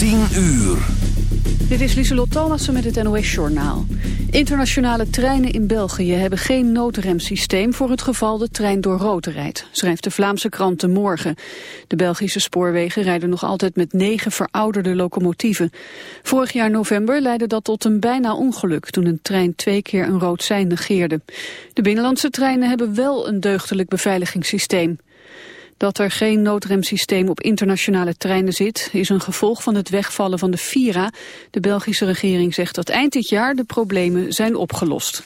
10 uur. Dit is Lieselot Thomassen met het NOS-journaal. Internationale treinen in België hebben geen noodremsysteem... voor het geval de trein door rood rijdt, schrijft de Vlaamse krant De Morgen. De Belgische spoorwegen rijden nog altijd met negen verouderde locomotieven. Vorig jaar november leidde dat tot een bijna ongeluk... toen een trein twee keer een rood sein negeerde. De binnenlandse treinen hebben wel een deugdelijk beveiligingssysteem. Dat er geen noodremsysteem op internationale treinen zit... is een gevolg van het wegvallen van de Vira. De Belgische regering zegt dat eind dit jaar de problemen zijn opgelost.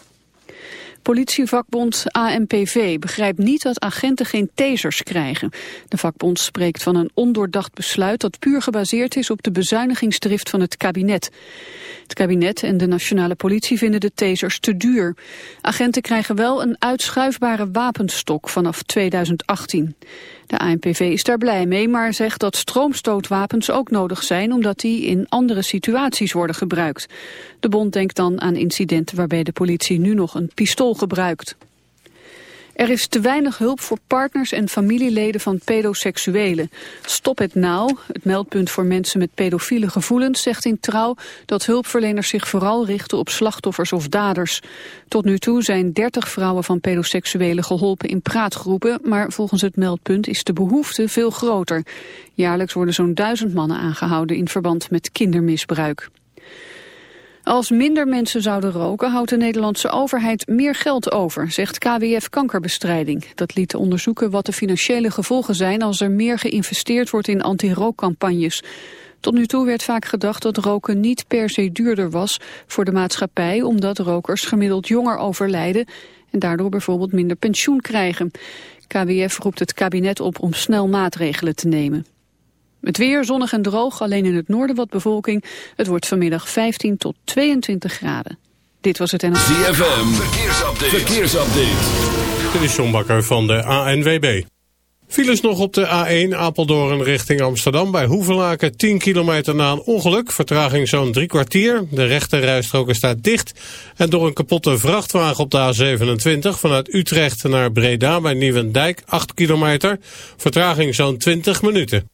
Politievakbond ANPV begrijpt niet dat agenten geen tasers krijgen. De vakbond spreekt van een ondoordacht besluit dat puur gebaseerd is op de bezuinigingsdrift van het kabinet. Het kabinet en de nationale politie vinden de tasers te duur. Agenten krijgen wel een uitschuifbare wapenstok vanaf 2018. De ANPV is daar blij mee, maar zegt dat stroomstootwapens ook nodig zijn... omdat die in andere situaties worden gebruikt. De bond denkt dan aan incidenten waarbij de politie nu nog een pistool gebruikt. Er is te weinig hulp voor partners en familieleden van pedoseksuelen. Stop het nou, het meldpunt voor mensen met pedofiele gevoelens, zegt in Trouw dat hulpverleners zich vooral richten op slachtoffers of daders. Tot nu toe zijn 30 vrouwen van pedoseksuelen geholpen in praatgroepen, maar volgens het meldpunt is de behoefte veel groter. Jaarlijks worden zo'n duizend mannen aangehouden in verband met kindermisbruik. Als minder mensen zouden roken, houdt de Nederlandse overheid meer geld over, zegt KWF Kankerbestrijding. Dat liet onderzoeken wat de financiële gevolgen zijn als er meer geïnvesteerd wordt in anti-rookcampagnes. Tot nu toe werd vaak gedacht dat roken niet per se duurder was voor de maatschappij, omdat rokers gemiddeld jonger overlijden en daardoor bijvoorbeeld minder pensioen krijgen. KWF roept het kabinet op om snel maatregelen te nemen. Het weer zonnig en droog, alleen in het noorden wat bevolking. Het wordt vanmiddag 15 tot 22 graden. Dit was het en... ZFM, verkeersupdate. verkeersupdate. Dit is John Bakker van de ANWB. Files nog op de A1 Apeldoorn richting Amsterdam bij Hoevelaken 10 kilometer na een ongeluk. Vertraging zo'n drie kwartier. De rechterrijstrook staat dicht. En door een kapotte vrachtwagen op de A27 vanuit Utrecht naar Breda bij Nieuwendijk 8 kilometer. Vertraging zo'n 20 minuten.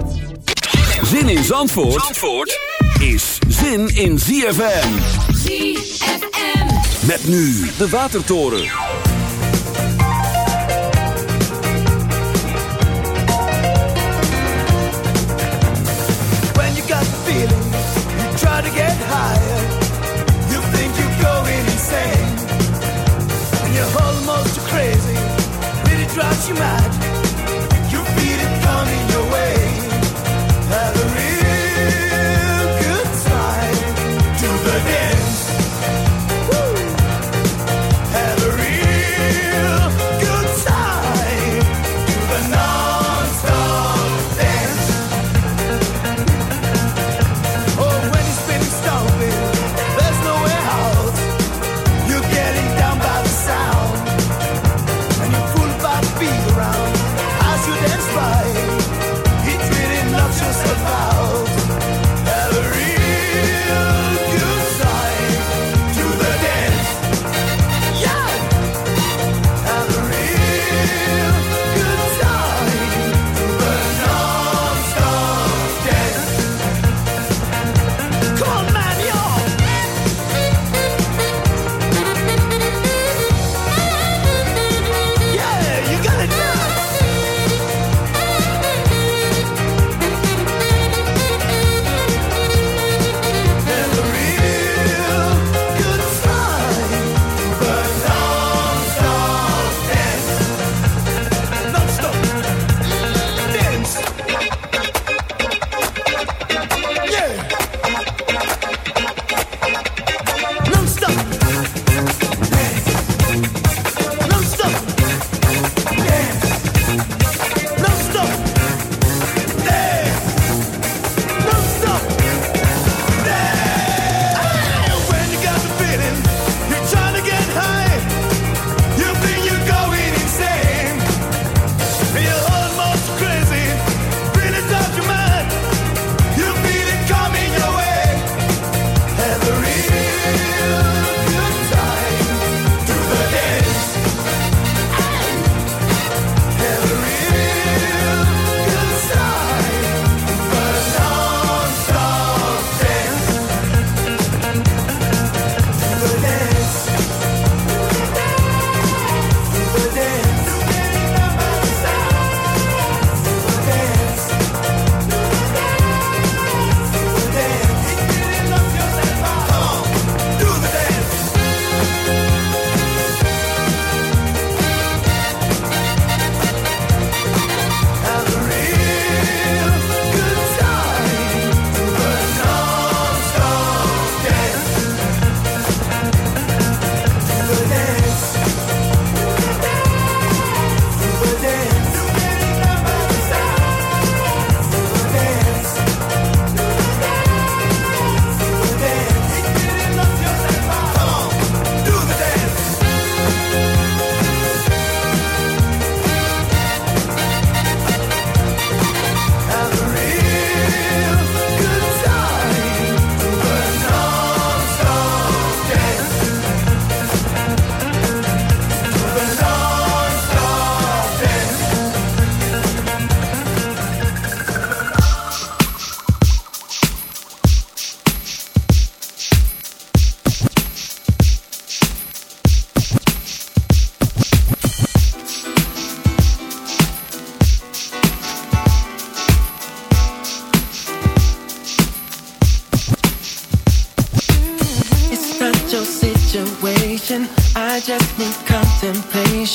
Zin in Zandvoort, Zandvoort is zin in ZFM. ZFM. Met nu de Watertoren. When you got the feeling, you try to get higher. You think you're going insane. And you're almost crazy, really drives you mad.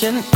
can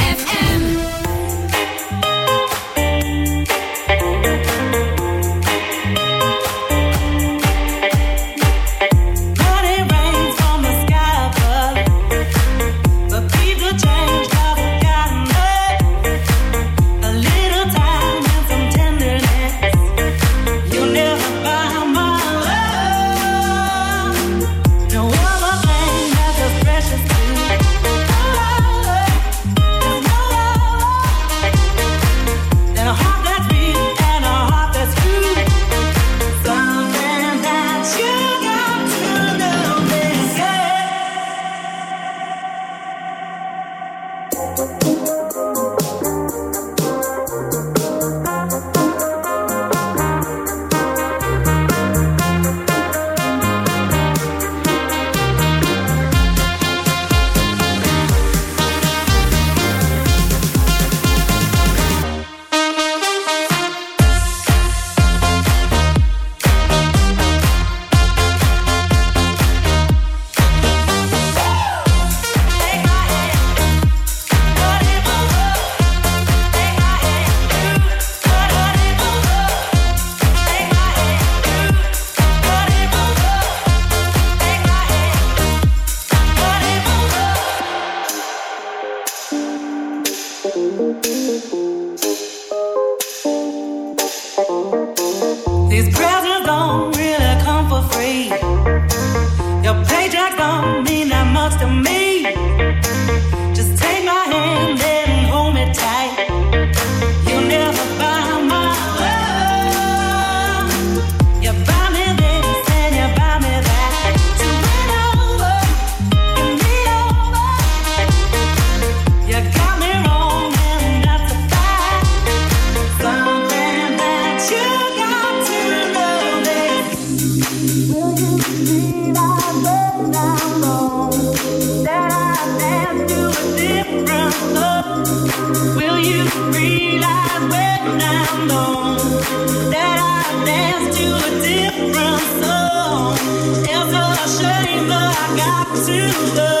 To love.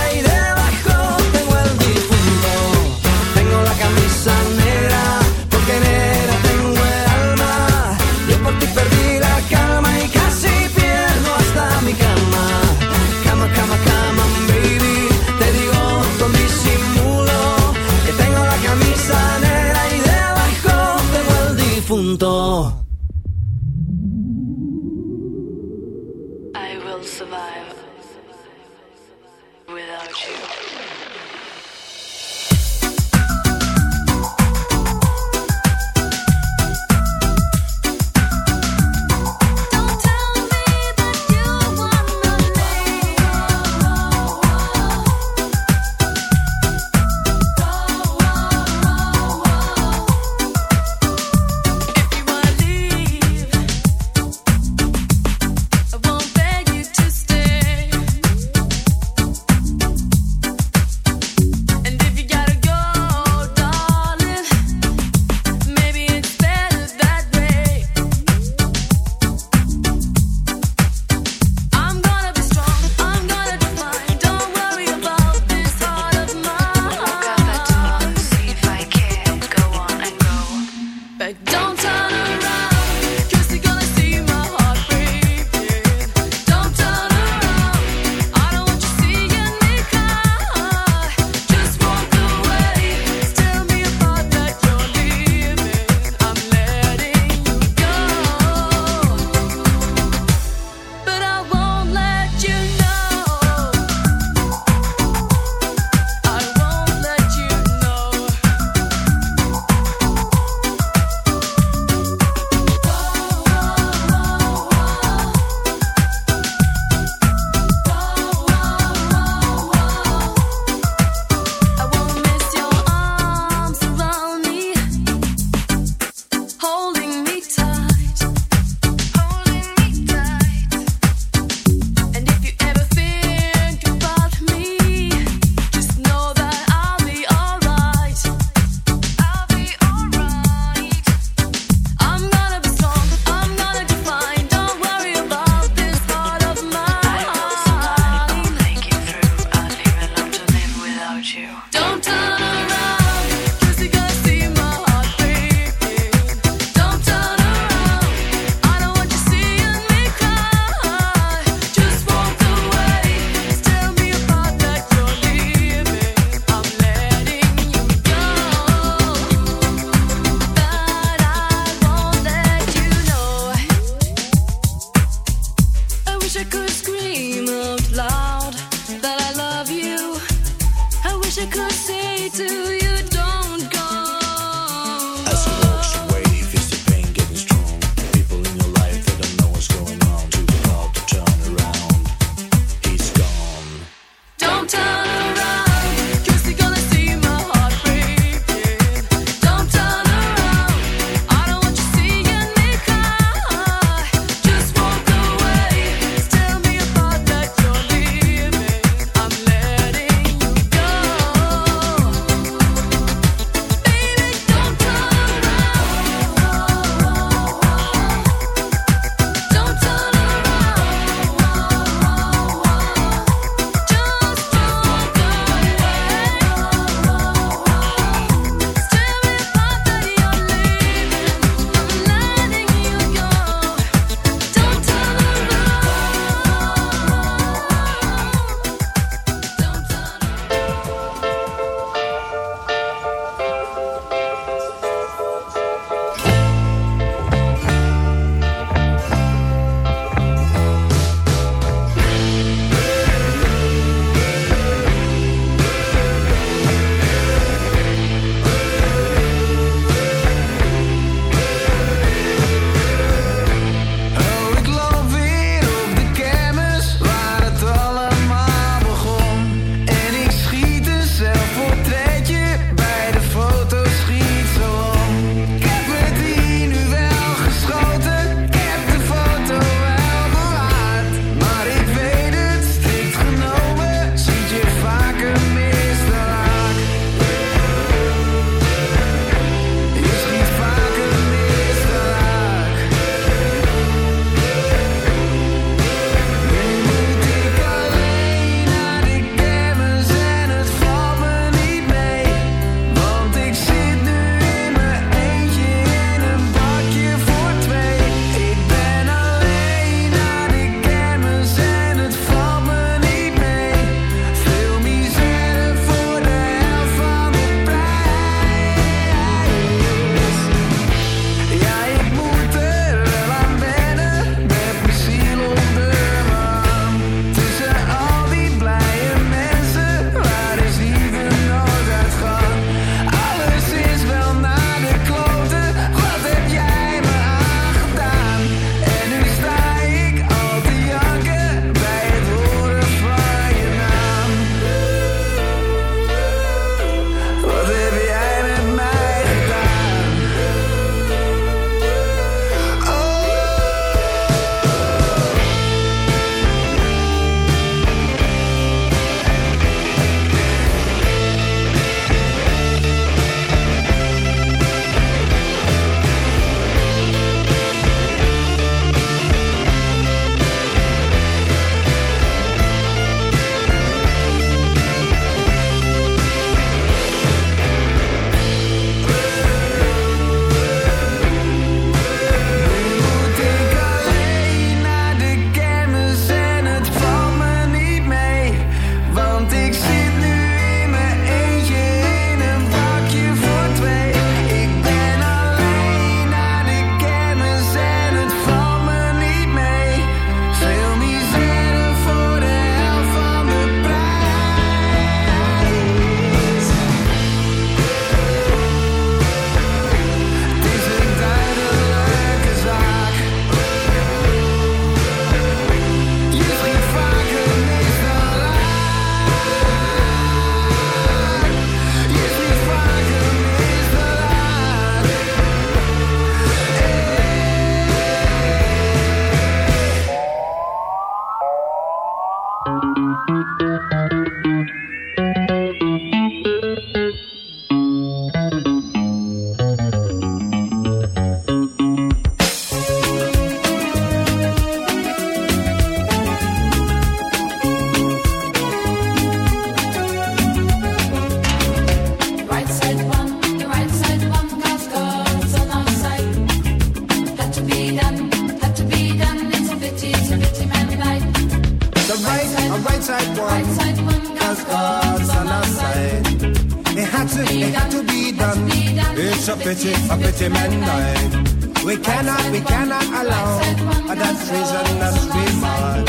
now. And that's reason that's we mad.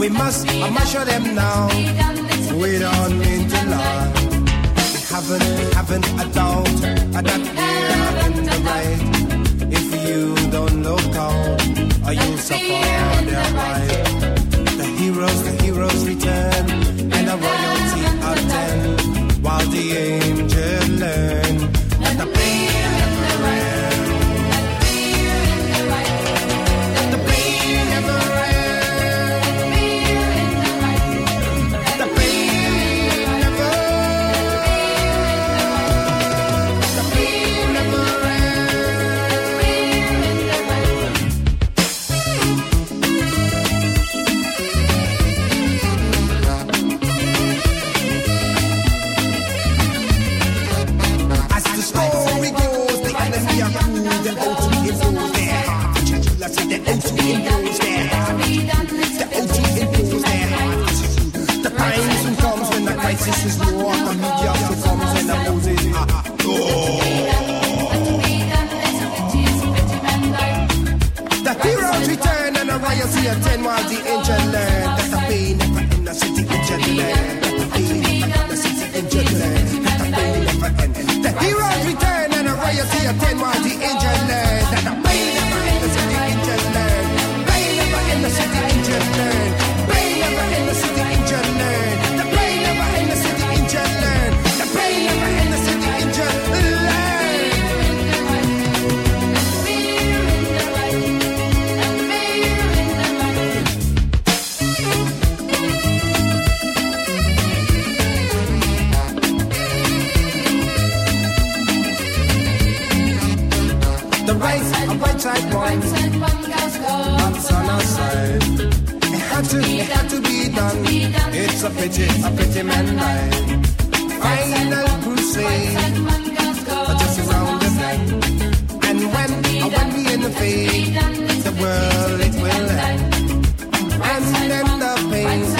We must measure them now. We don't mean to lie. We haven't, we haven't a doubt that we're in the right. If you don't look out, or you'll suffer their right. The heroes, the heroes return, and the royalty attend, while the angel learns. the race. I went like one. One son I said. It had to, side. had to be done. It's a pity, a pity man died. side crusade. Just around the bend. And when, and when we in the fade, the world it will end. And then the pain.